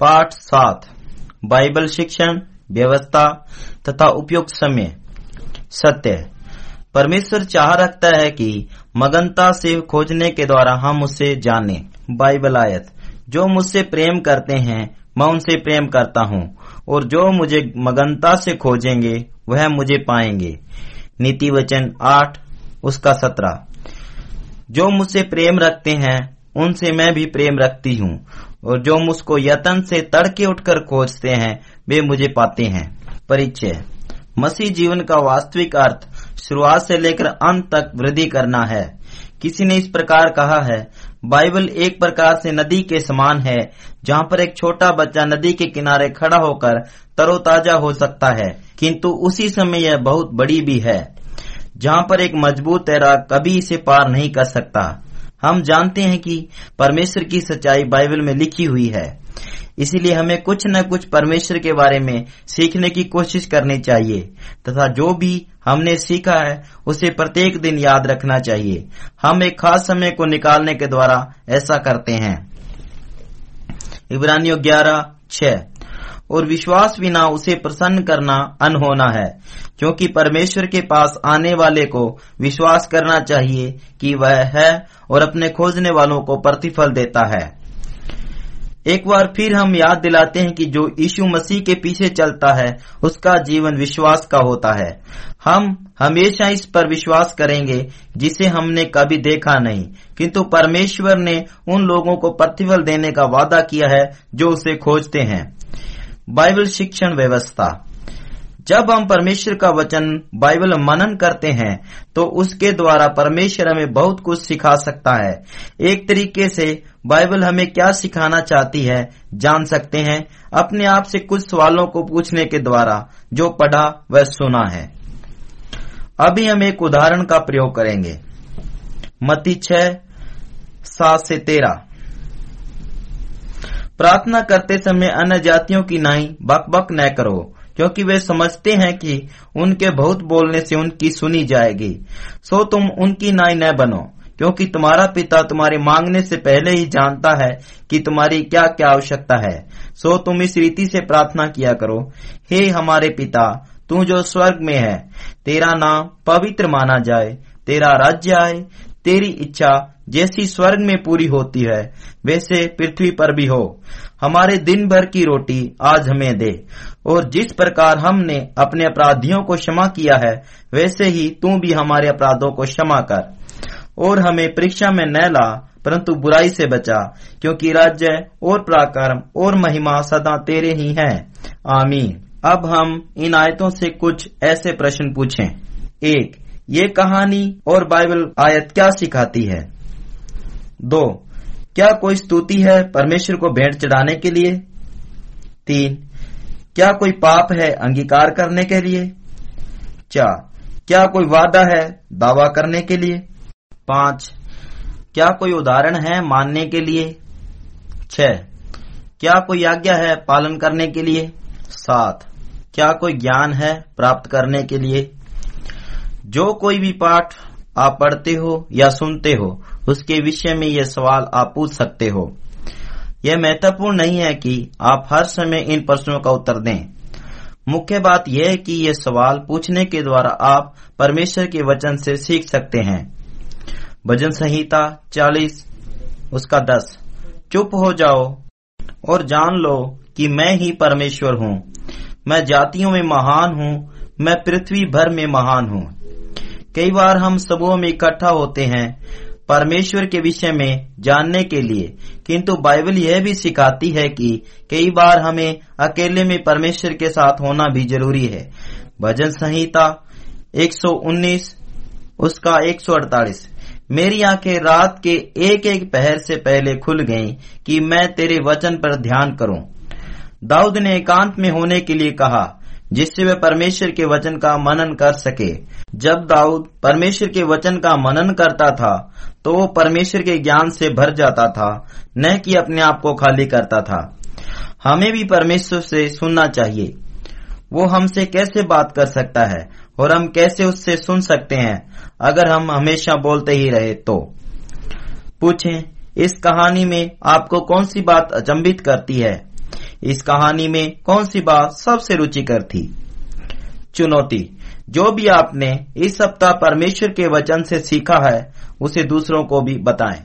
पाठ सात, बाइबल शिक्षण, व्यवस्था तथा उपयुक्त समय। सत्य। परमेश्वर चाह रखता है कि मगनता से खोजने के द्वारा हम उससे जाने। बाइबल आयत, जो मुझसे प्रेम करते हैं, मैं उनसे प्रेम करता हूँ, और जो मुझे मगनता से खोजेंगे, वह मुझे पाएँगे। नीति वचन आठ, उसका सत्रह। जो मुझसे प्रेम रखते हैं, उनसे मैं भी प्रेम रखती हूँ और जो मुझको यतन से तड़के उठकर खोजते हैं, वे मुझे पाते हैं। परिचय। मसीह जीवन का वास्तविक अर्थ, शुरुआत से लेकर अंत तक वृद्धि करना है। किसी ने इस प्रकार कहा है, बाइबल एक प्रकार से नदी के समान है, जहाँ पर एक छोटा बच्चा नदी के किनारे खड़ा होकर तरोताजा हो सकता है, किंतु उसी समय यह बहुत बड़ी भी है, जहाँ पर एक मज़बूत तैराक कभी इसे पार नहीं कर सकता। हम जानते हैं कि परमेश्वर की सच्चाई बाइबल में लिखी हुई है। इसीलिए हमें कुछ न कुछ परमेश्वर के बारे में सीखने की कोशिश करनी चाहिए, तथा जो भी हमने सीखा है, उसे प्रत्येक दिन याद रखना चाहिए। हम एक खास समय को निकालने के द्वारा ऐसा करते हैं। इब्रानियों ग्यारह, छह। और विश्वास बिना उसे प्रसन्न करना अनहोना है। क्योंकि परमेश्वर के पास आने वाले को विश्वास करना चाहिए कि वह है और अपने खोजने वालों को प्रतिफल देता है। एक बार फिर हम याद दिलाते हैं कि जो यीशु मसीह के पीछे चलता है, उसका जीवन विश्वास का होता है। हम हमेशा इस पर विश्वास करेंगे, जिसे हमने कभी देखा नहीं। किंतु परमेश्वर ने उन लोगों को प्रतिफल देने का वादा किया है, जो उसे खोजते हैं। बाइबल शिक्षण व्यवस्था। जब हम परमेश्वर का वचन बाइबल मनन करते हैं तो उसके द्वारा परमेश्वर हमें बहुत कुछ सिखा सकता है। एक तरीके से बाइबल हमें क्या सिखाना चाहती है, जान सकते हैं अपने आप से कुछ सवालों को पूछने के द्वारा, जो पढ़ा वह सुना है। अभी हम एक उदाहरण का प्रयोग करेंगे। मती छह सात से तेरह। प्रार्थना करते समय अन्य जातियों की नाई बक बक न करो, क्योंकि वे समझते हैं कि उनके बहुत बोलने से उनकी सुनी जाएगी। सो तुम उनकी नाई न बनो, क्योंकि तुम्हारा पिता तुम्हारे मांगने से पहले ही जानता है कि तुम्हारी क्या क्या आवश्यकता है। सो तुम इस रीति से प्रार्थना किया करो, हे हमारे पिता, तू जो स्वर्ग में है, तेरा नाम पवित्र माना जाए, तेरा राज्य आए, तेरी इच्छा जैसी स्वर्ग में पूरी होती है, वैसे पृथ्वी पर भी हो। हमारे दिन भर की रोटी आज हमें दे। और जिस प्रकार हमने अपने अपराधियों को क्षमा किया है, वैसे ही तू भी हमारे अपराधों को क्षमा कर। और हमें परीक्षा में न ला, परंतु बुराई से बचा, क्योंकि राज्य और पराक्रम और महिमा सदा तेरे ही हैं। आमीन। अब हम इन आयतों से कुछ ऐसे प्रश्न पूछें। एक, ये कहानी और बाइबल आयत क्या सिखाती है? दो, क्या कोई स्तुति है परमेश्वर को भेंट चढ़ाने के लिए? तीन, क्या कोई पाप है अंगीकार करने के लिए? चार, क्या कोई वादा है दावा करने के लिए? पाँच, क्या कोई उदाहरण है मानने के लिए? छ क्या कोई आज्ञा है पालन करने के लिए? सात, क्या कोई ज्ञान है प्राप्त करने के लिए? जो कोई भी पाठ आप पढ़ते हो या सुनते हो उसके विषय में यह सवाल आप पूछ सकते हो। यह महत्वपूर्ण नहीं है कि आप हर समय इन प्रश्नों का उत्तर दें। मुख्य बात यह है कि ये सवाल पूछने के द्वारा आप परमेश्वर के वचन से सीख सकते हैं। भजन संहिता चालीस, उसका दस। चुप हो जाओ और जान लो कि मैं ही परमेश्वर हूँ। मैं जातियों में महान हूँ, मैं पृथ्वी भर में महान हूँ। कई बार हम समूह में इकट्ठा होते हैं परमेश्वर के विषय में जानने के लिए। किंतु बाइबल यह भी सिखाती है कि कई बार हमें अकेले में परमेश्वर के साथ होना भी ज़रूरी है। भजन संहिता 119 उसका 148 मेरी आँखें रात के एक एक पहर से पहले खुल गईं कि मैं तेरे वचन पर ध्यान करूँ। दाऊद ने एकांत में होने के लिए कहा जिससे वे परमेश्वर के वचन का मनन कर सके। जब दाऊद परमेश्वर के वचन का मनन करता था तो वो परमेश्वर के ज्ञान से भर जाता था, न कि अपने आप को खाली करता था। हमें भी परमेश्वर से सुनना चाहिए। वो हमसे कैसे बात कर सकता है, और हम कैसे उससे सुन सकते हैं, अगर हम हमेशा बोलते ही रहे तो? पूछें, इस कहानी में आपको कौन सी बात अचंबित करती है? इस कहानी में कौन सी बात सबसे रुचिकर थी? चुनौती, जो भी आपने इस सप्ताह परमेश्वर के वचन से सीखा है, उसे दूसरों को भी बताएँ।